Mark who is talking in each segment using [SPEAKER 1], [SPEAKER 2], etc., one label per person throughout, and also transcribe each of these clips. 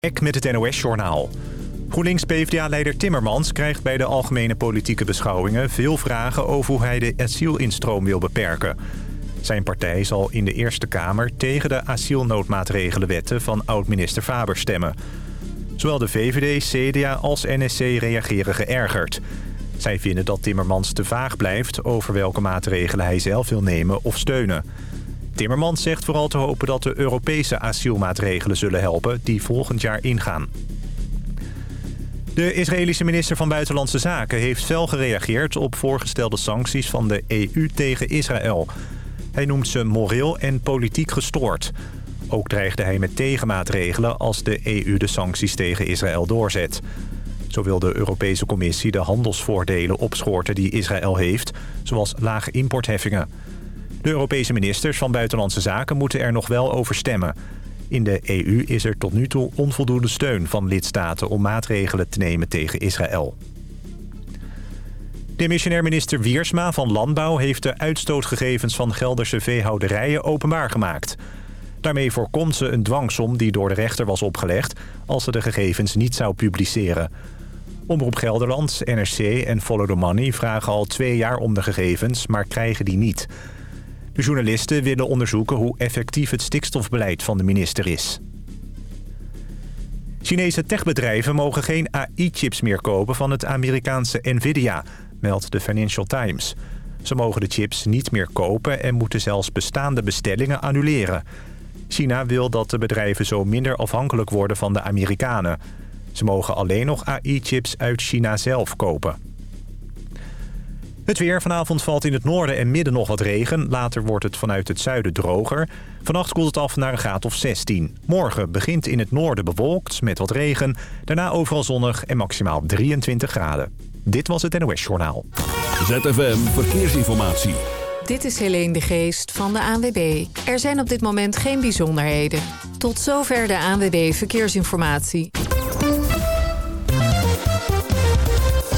[SPEAKER 1] Ek met het NOS-journaal. GroenLinks-PVDA-leider Timmermans krijgt bij de algemene politieke beschouwingen... veel vragen over hoe hij de asielinstroom wil beperken. Zijn partij zal in de Eerste Kamer tegen de asielnoodmaatregelenwetten... van oud-minister Faber stemmen. Zowel de VVD, CDA als NSC reageren geërgerd. Zij vinden dat Timmermans te vaag blijft... over welke maatregelen hij zelf wil nemen of steunen... Timmermans zegt vooral te hopen dat de Europese asielmaatregelen zullen helpen... die volgend jaar ingaan. De Israëlische minister van Buitenlandse Zaken heeft fel gereageerd... op voorgestelde sancties van de EU tegen Israël. Hij noemt ze moreel en politiek gestoord. Ook dreigde hij met tegenmaatregelen als de EU de sancties tegen Israël doorzet. Zo wil de Europese Commissie de handelsvoordelen opschorten die Israël heeft... zoals lage importheffingen. De Europese ministers van Buitenlandse Zaken moeten er nog wel over stemmen. In de EU is er tot nu toe onvoldoende steun van lidstaten om maatregelen te nemen tegen Israël. Demissionair minister Wiersma van Landbouw heeft de uitstootgegevens van Gelderse veehouderijen openbaar gemaakt. Daarmee voorkomt ze een dwangsom die door de rechter was opgelegd als ze de gegevens niet zou publiceren. Omroep Gelderland, NRC en Follow the Money vragen al twee jaar om de gegevens, maar krijgen die niet. Journalisten willen onderzoeken hoe effectief het stikstofbeleid van de minister is. Chinese techbedrijven mogen geen AI-chips meer kopen van het Amerikaanse Nvidia, meldt de Financial Times. Ze mogen de chips niet meer kopen en moeten zelfs bestaande bestellingen annuleren. China wil dat de bedrijven zo minder afhankelijk worden van de Amerikanen. Ze mogen alleen nog AI-chips uit China zelf kopen. Het weer. Vanavond valt in het noorden en midden nog wat regen. Later wordt het vanuit het zuiden droger. Vannacht koelt het af naar een graad of 16. Morgen begint in het noorden bewolkt met wat regen. Daarna overal zonnig en maximaal 23 graden. Dit was het NOS Journaal.
[SPEAKER 2] ZFM Verkeersinformatie.
[SPEAKER 3] Dit is Helene de Geest van de ANWB. Er zijn op dit moment geen bijzonderheden. Tot zover de ANWB Verkeersinformatie.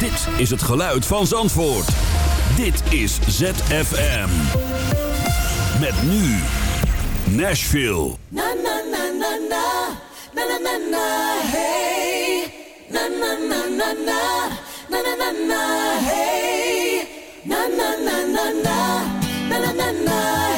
[SPEAKER 2] Dit is het geluid van Zandvoort. Dit is ZFM. Met nu Nashville.
[SPEAKER 4] Na na na na na. Na na na na hey. Na na na na na. Na na na na hey. Na na na na na. Na na na na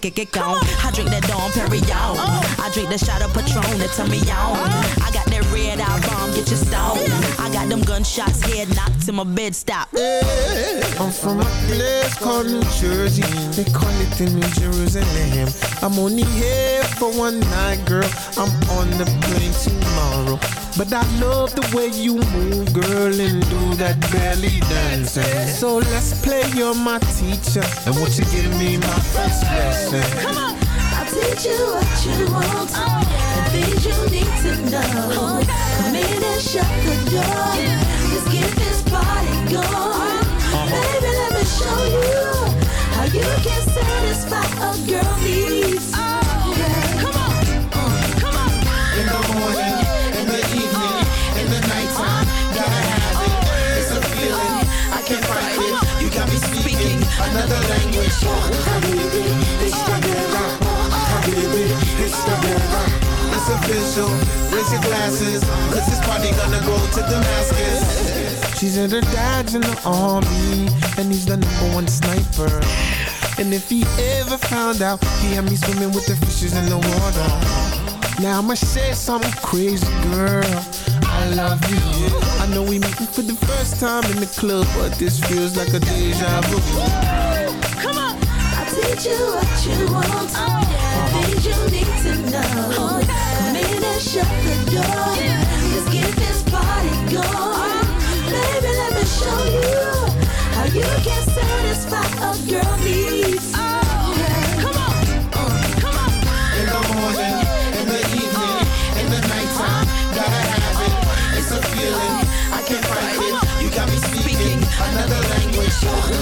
[SPEAKER 5] Gonka, gonka, gonka. I drink that Dom Perignon. I drink the shot of Patron that turn me on. I got that red eye bomb, get you stoned. I got them gunshots, head knocked till my bed stop.
[SPEAKER 6] I'm from a place called New Jersey. They call it the New Jerusalem. I'm only here for one night, girl. I'm on the plane tomorrow. But I love the way you move, girl, and do that belly dancing. So let's play, you're my teacher. And won't you give me my first lesson?
[SPEAKER 5] Come on.
[SPEAKER 4] I'll teach you what you want oh, and things you need to know. Oh, Come in and shut the door. Let's get this party going. Uh-huh. Baby, let me show you how you can satisfy a girl needs.
[SPEAKER 6] She said her dad's in the army, and he's the number one sniper. And if he ever found out, he had me swimming with the fishes in the water. Now I'ma say something crazy, girl. I love you. I know we meeting for the first time in the club, but this feels like a deja vu.
[SPEAKER 5] Come on.
[SPEAKER 4] I'll teach you what you want and things you need to know. Come in and shut the door. Let's get this party going. Baby, let me show you how you can satisfy a girl needs. Yeah.
[SPEAKER 5] Come on. Uh, come on.
[SPEAKER 6] In the morning, in the evening, in the nighttime, gotta have it. It's a feeling, I can't fight it. You got me speaking another language.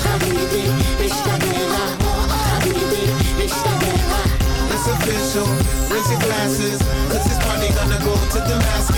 [SPEAKER 4] Habibi, it's the guerra. Habibi, it's the guerra.
[SPEAKER 6] It's official, raise your glasses, cause this party gonna go to Damascus.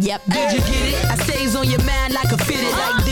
[SPEAKER 5] Yep, yep. Did you get it? I stays on your mind like a fitted. Like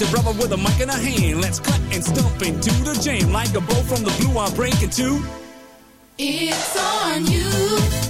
[SPEAKER 5] The
[SPEAKER 7] brother with a mic in a hand, let's cut and stump into the jam. Like a bow from the blue, I'm breaking two.
[SPEAKER 8] It's on you.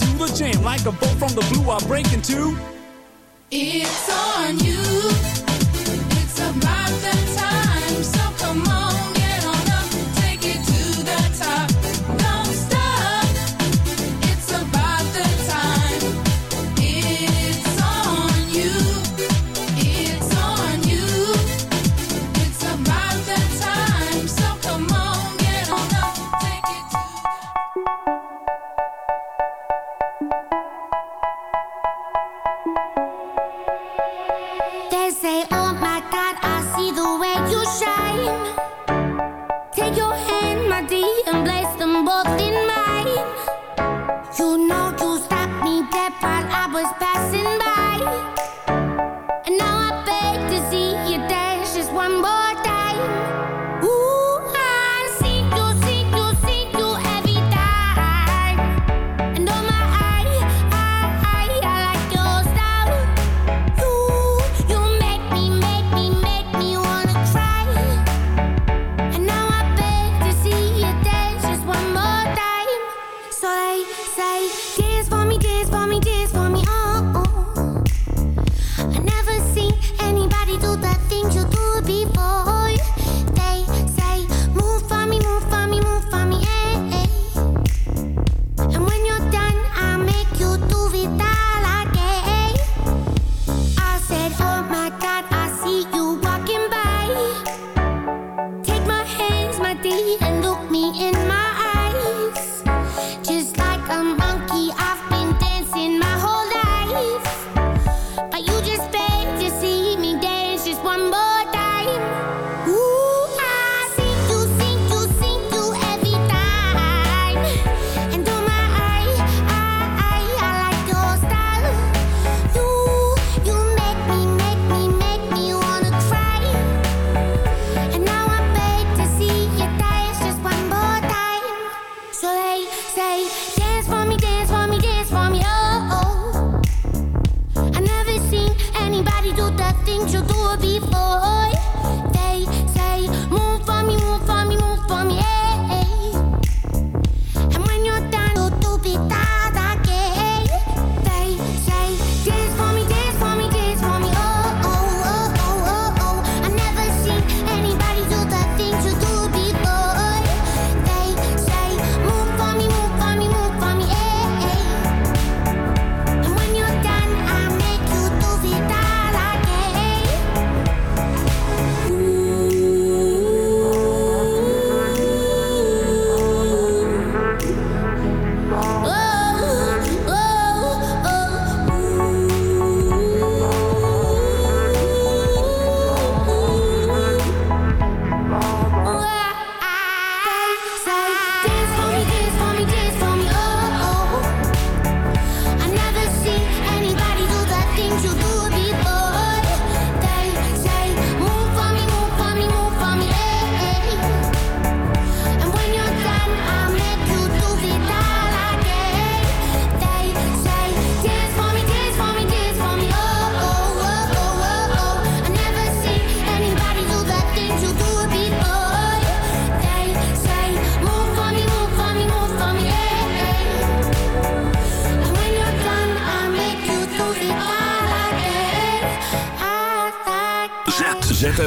[SPEAKER 7] like a bolt from the blue. I break
[SPEAKER 9] in two. It's on you.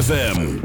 [SPEAKER 2] ZFM.